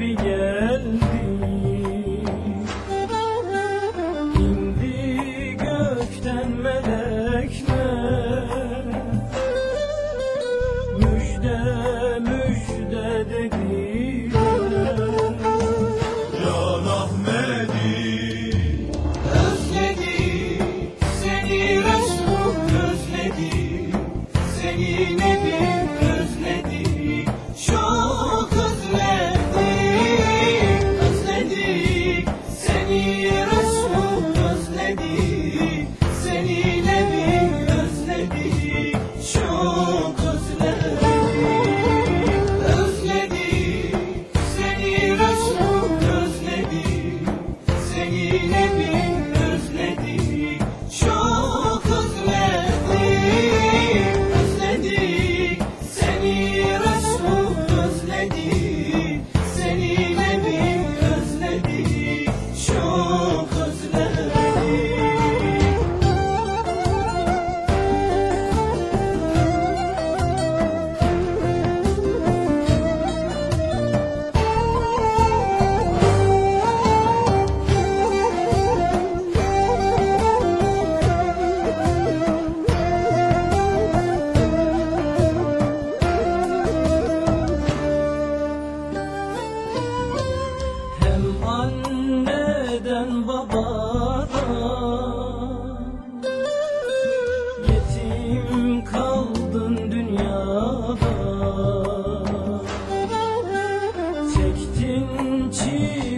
yeah.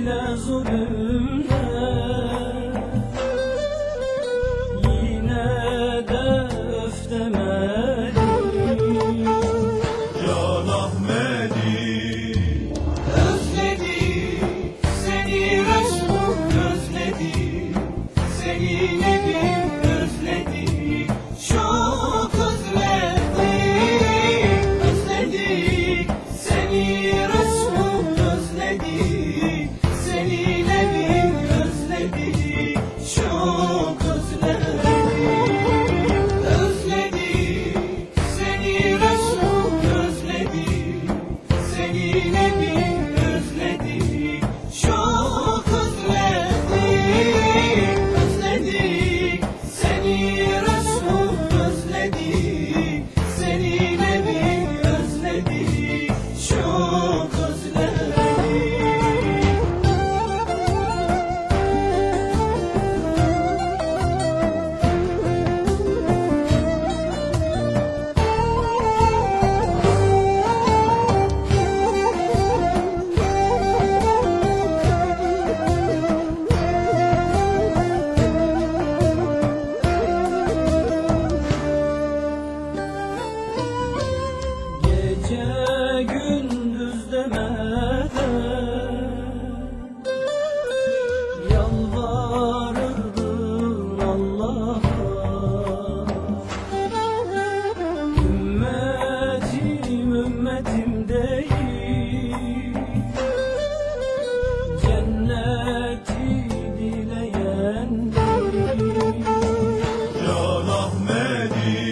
ile zulüm. Ready.